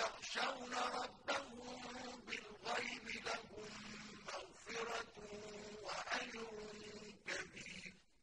يخشون ربهم